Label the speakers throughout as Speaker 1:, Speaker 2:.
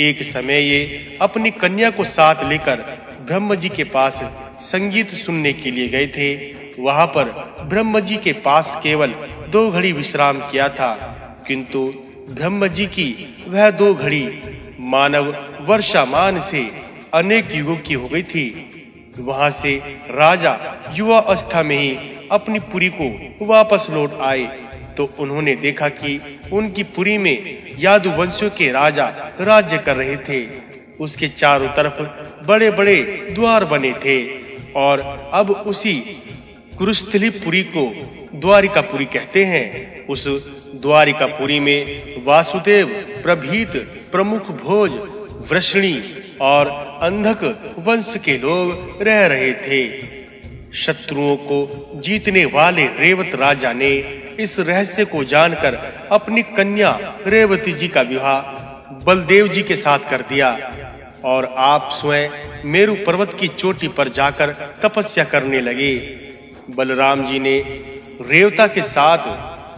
Speaker 1: एक समय ये अपनी कन्या को साथ लेकर ब्रह्म जी के पास संगीत सुनने के लिए गए थे। वहाँ पर ब्रह्म जी के पास केवल दो घड़ी विश्राम किया था, किंतु ब्रह्म जी की वह दो घड़ी मानव वर्षामान से अनेक युगों की हो गई थी। वहाँ से राजा युवा अवस्था में ही अपनी पुरी को वापस लौट आए। तो उन्होंने देखा कि उनकी पुरी में यादुवंशियों के राजा राज्य कर रहे थे। उसके चारों तरफ़ बड़े-बड़े द्वार बने थे और अब उसी कुरुस्थलीपुरी को द्वारिकापुरी कहते हैं। उस द्वारिकापुरी में वासुदेव, प्रभीत, प्रमुख भोज, वृषणी और अंधक वंश के लोग रह रहे थे। शत्रुओं को जीतने वाले रेवत राजा ने इस रहस्य को जानकर अपनी कन्या रेवती जी का विवाह बलदेव जी के साथ कर दिया और आप स्वयं मेरु पर्वत की चोटी पर जाकर तपस्या करने लगे। बलराम जी ने रेवता के साथ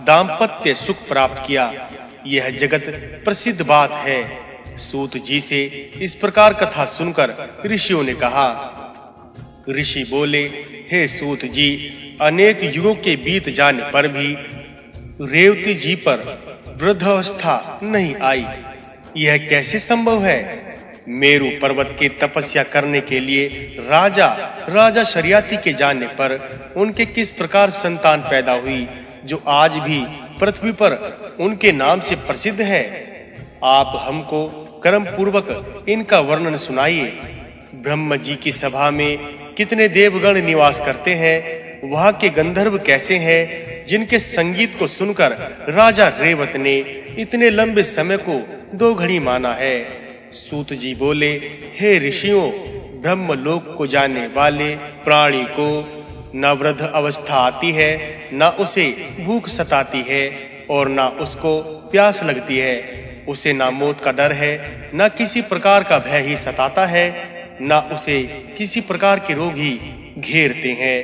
Speaker 1: दाम्पत्य सुख प्राप्त किया। यह जगत प्रसिद्ध बात है। सूत जी से इस प्रकार कथा सुनकर ऋषियों ने कहा ऋषि बोले, हे सूत जी, अनेक युगों के बीत जाने पर भी रेवती जी पर वृद्धावस्था नहीं आई। यह कैसे संभव है? मेरु पर्वत के तपस्या करने के लिए राजा राजा शरियाती के जाने पर उनके किस प्रकार संतान पैदा हुई, जो आज भी पृथ्वी पर उनके नाम से प्रसिद्ध है? आप हमको कर्म पूर्वक इनका वर्णन सुनाइए। ब्रह्म जी की सभा में कितने देवगण निवास करते हैं, वहाँ के गंधर्व कैसे हैं, जिनके संगीत को सुनकर राजा रेवत ने इतने लंबे समय को दो घड़ी माना है। सूत जी बोले, हे ऋषियों ब्रह्म लोक को जाने वाले प्राणी को न वृद्ध अवस्था आती है, न उसे भूख सताती है और न उसको प्यास लगती है। उसे ना मौत का डर है, न किसी प्रकार का भय ही सताता है न उसे किसी प्रकार के रोग ही घेरते हैं।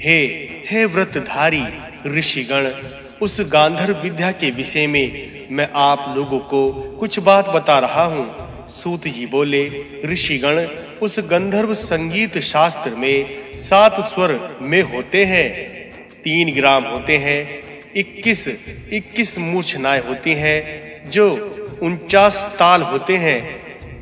Speaker 1: हे हे व्रतधारी ऋषिगण, उस गांधर्व विद्या के विषय में मैं आप लोगों को कुछ बात बता रहा हूँ। सूत जी बोले, ऋषिगण, उस गंधर्व संगीत शास्त्र में सात स्वर में होते हैं। तीन ग्राम होते हैं, इक्कीस इक्कीस मूर्छनाएँ होती हैं, जो उनचास ताल होते हैं।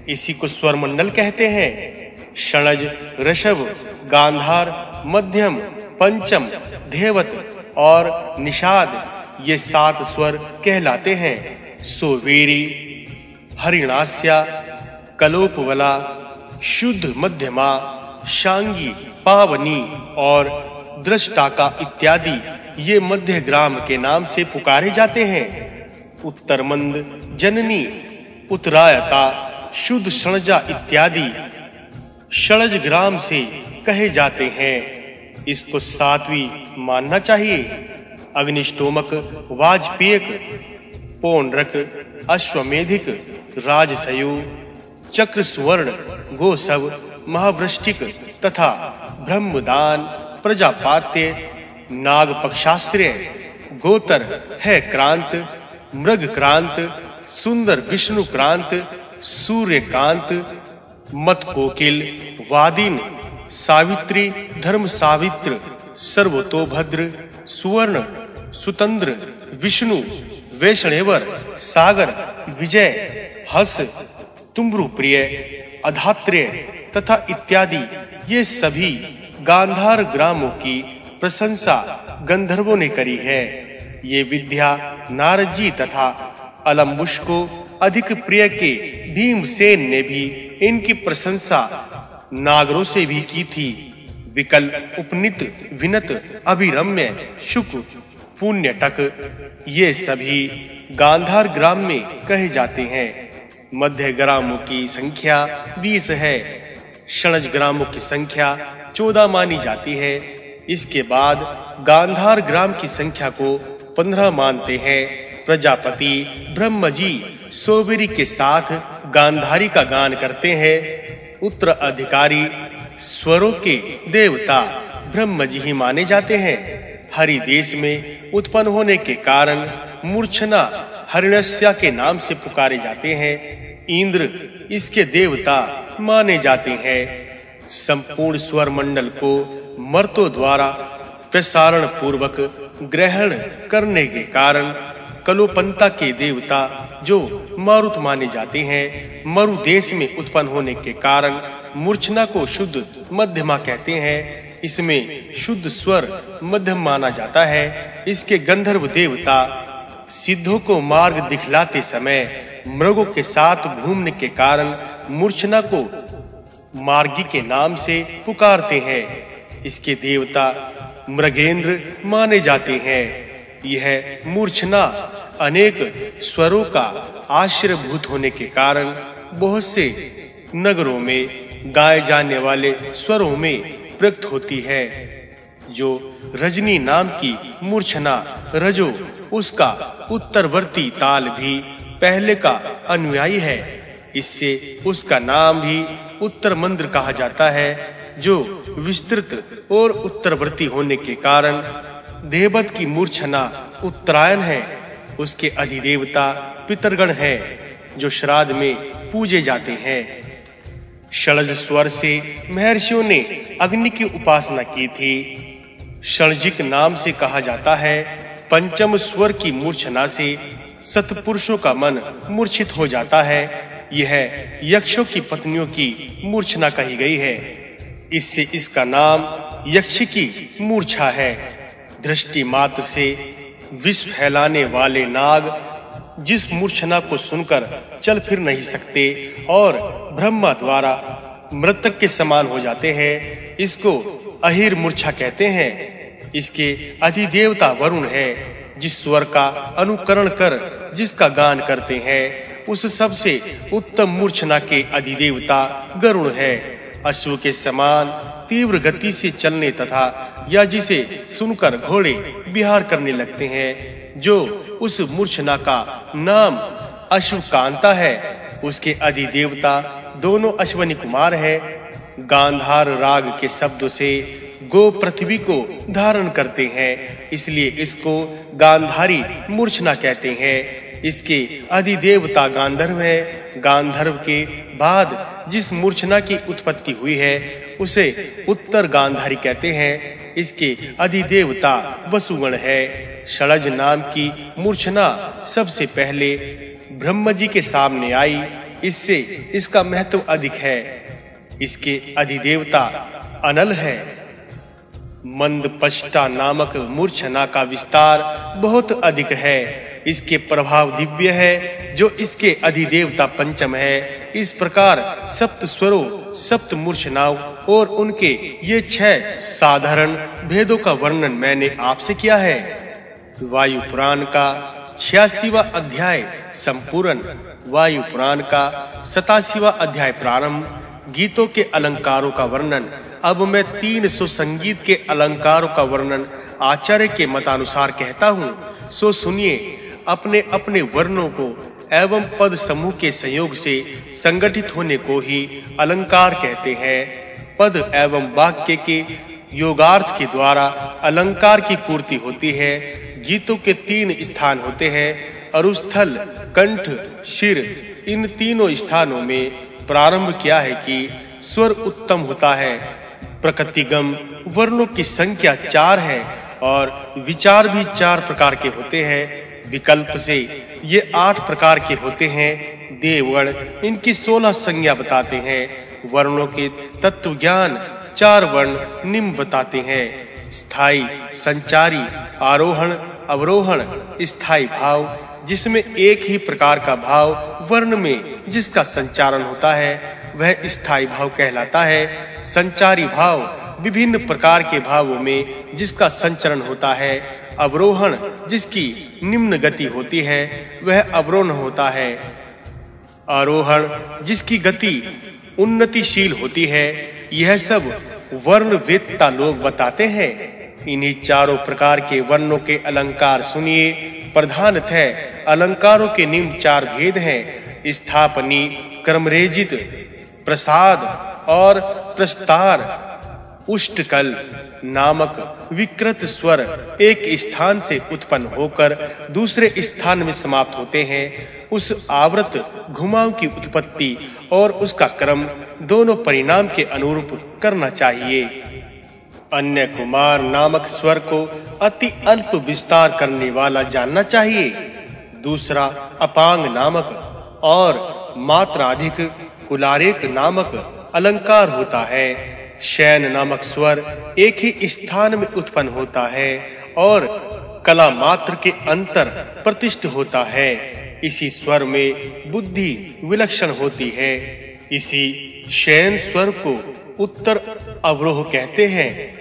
Speaker 1: इसी को स्वर मंडल कहते हैं। षणज ऋषभ, गांधार, मध्यम, पंचम, धेवत और निषाद ये सात स्वर कहलाते हैं। सोवीरी, हरिणास्या, कलोपवला, शुद्ध मध्यमा, शांगी, पावनी और दृष्टाका इत्यादि ये मध्य ग्राम के नाम से पुकारे जाते हैं। उत्तरमंद, जननी, उत्तरायता शुद्ध शणजा इत्यादि षणज ग्राम से कहे जाते हैं। इसको सातवीं मानना चाहिए। अग्निष्टोमक, वाजपेयक, पौंड्रक, अश्वमेधिक, राजसयु चक्र सुवर्ण गोसव, महावृष्टिक तथा ब्रह्मदान, प्रजापात्य नाग पक्षाश्रय गोतर, है क्रांत मृग क्रांत सुंदर विष्णु क्रांत सूर्य कांत मत कोकिल वादिन सावित्री धर्म सावित्र सर्वतोभद्र सुवर्ण सुतंद्र विष्णु वैष्णेवर सागर विजय हस तुम्रु प्रिय अधात्र्य तथा इत्यादि ये सभी गांधार ग्रामों की प्रशंसा गंधर्वों ने करी है। ये विद्या नारद जी तथा अलम्बुश को अधिक प्रिय के भीमसेन ने भी इनकी प्रशंसा नागरों से भी की थी। विकल, उपनित, विनत, अभिरम्य, शुक, पुण्यटक, ये सभी गांधार ग्राम में कहे जाते हैं। मध्य ग्रामों की संख्या 20 है। षणज ग्रामों की संख्या 14 मानी जाती है। इसके बाद गांधार ग्राम की संख्या को 15 मानते हैं। प्रजापति ब्रह्म जी सोबरी के साथ गांधारी का गान करते हैं उत्तर अधिकारी, स्वरों के देवता ब्रह्म जी ही माने जाते हैं। हरि देश में उत्पन्न होने के कारण मूर्छना हरिणस्या के नाम से पुकारे जाते हैं। इंद्र इसके देवता माने जाते हैं। संपूर्ण स्वर मंडल को मर्तों द्वारा प्रसारण पूर्वक ग्रहण करने के कारण कलोपंता के देवता जो मारुत माने जाते हैं मरु देश में उत्पन्न होने के कारण मूर्छना को शुद्ध मध्यमा कहते हैं। इसमें शुद्ध स्वर मध्यम माना जाता है। इसके गंधर्व देवता सिद्धों को मार्ग दिखलाते समय मृगों के साथ घूमने के कारण मूर्छना को मार्गी के नाम से पुकारते हैं। इसके देवता मृगेंद्र माने जाते हैं। यह मूर्छना अनेक स्वरों का आश्रयभूत होने के कारण बहुत से नगरों में गाए जाने वाले स्वरों में प्रकट होती है, जो रजनी नाम की मूर्छना रजो, उसका उत्तरवर्ती ताल भी पहले का अनुयायी है। इससे उसका नाम भी उत्तर मंत्र कहा जाता है, जो विस्तृत और उत्तरवर्ती होने के कारण देवत की मूर्छना उत्तरायण है। उसके अधिदेवता पितरगण है, जो श्राद्ध में पूजे जाते हैं। षडज स्वर से महर्षियों ने अग्नि की उपासना की थी। षणजिक नाम से कहा जाता है, पंचम स्वर की मूर्छना से सतपुरुषों का मन मूर्छित हो जाता है। यह यक्षों की पत्नियों की मूर्छना कही गई है। इससे इसका नाम यक्ष की मूर्छा है। दृष्टि मात्र से विष फैलाने वाले नाग जिस मूर्छना को सुनकर चल फिर नहीं सकते और ब्रह्मा द्वारा मृतक के समान हो जाते हैं, इसको अहिर मूर्छा कहते हैं। इसके अधिदेवता वरुण है, जिस स्वर का अनुकरण कर जिसका गान करते हैं, उस सबसे उत्तम मूर्छना के अधिदेवता गरुण है। अश्व के समान तीव्र गति से चलने तथा या जिसे सुनकर घोड़े बिहार करने लगते हैं, जो उस मूर्छना का नाम अश्वकांता है। उसके अधिदेवता दोनों अश्वनी कुमार है। गांधार राग के शब्दों से गो पृथ्वी को धारण करते हैं, इसलिए इसको गांधारी मूर्छना कहते हैं। इसके अधिदेवता गांधर्व है। गांधर्व के बाद जिस मूर्छना की उत्पत्ति हुई है उसे उत्तर गांधारी कहते हैं, इसके अधिदेवता वसुगण है। षडज नाम की मूर्छना सबसे पहले ब्रह्म जी के सामने आई, इससे इसका महत्व अधिक है। इसके अधिदेवता अनल है। मंद पष्टा नामक मूर्छना का विस्तार बहुत अधिक है। इसके प्रभाव दिव्य है, जो इसके अधिदेवता पंचम है। इस प्रकार सप्त स्वरों, सप्त मूर्छनाओं और उनके ये छह साधारण भेदों का वर्णन मैंने आपसे किया है। वायु पुराण का छियासीवा अध्याय संपूर्ण। वायु पुराण का सतासीवा अध्याय प्रारंभ। गीतों के अलंकारों का वर्णन। अब मैं तीन सौ संगीत के अलंकारों का वर्णन आचार्य के मतानुसार कहता हूँ। सो सुनिए अपने अपने वर्णों को एवं पद समूह के संयोग से संगठित होने को ही अलंकार कहते हैं। पद एवं वाक्य के योगार्थ के द्वारा अलंकार की पूर्ति होती है। गीतों के तीन स्थान होते हैं। अरुस्थल, कंठ शिर इन तीनों स्थानों में प्रारंभ किया है कि स्वर उत्तम होता है। प्रकृतिगम वर्णों की संख्या चार है और विचार भी चार प्रकार के होते हैं। विकल्प से ये आठ प्रकार के होते हैं। देवगण इनकी सोलह संज्ञा बताते हैं। वर्णों के तत्व ज्ञान चार वर्ण निम्न बताते हैं। स्थायी संचारी, आरोहण, अवरोहण स्थायी भाव, जिसमें एक ही प्रकार का भाव वर्ण में जिसका संचारण होता है, वह स्थायी भाव कहलाता है। संचारी भाव विभिन्न प्रकार के भावों में जिसका संचरण होता है। अवरोहण जिसकी निम्न गति होती है, वह अवरोहण होता है। आरोहण जिसकी गति उन्नतिशील होती है, यह सब वर्ण वेदता लोग बताते हैं। इन्हीं चारों प्रकार के वर्णों के अलंकार सुनिए। प्रधानतः अलंकारों के निम्न चार भेद हैं। स्थापनी, क्रमरेजित, प्रसाद और प्रस्तार। उष्टकल नामक विकृत स्वर एक स्थान से उत्पन्न होकर दूसरे स्थान में समाप्त होते हैं। उस आवृत घुमाव की उत्पत्ति और उसका क्रम दोनों परिणाम के अनुरूप करना चाहिए। अन्य कुमार नामक स्वर को अति अल्प विस्तार करने वाला जानना चाहिए। दूसरा अपांग नामक और मात्रा अधिक कुलारेक नामक अलंकार होता है। शैन नामक स्वर एक ही स्थान में उत्पन्न होता है और कला मात्र के अंतर प्रतिष्ठ होता है। इसी स्वर में बुद्धि विलक्षण होती है। इसी शैन स्वर को उत्तर अवरोह कहते हैं।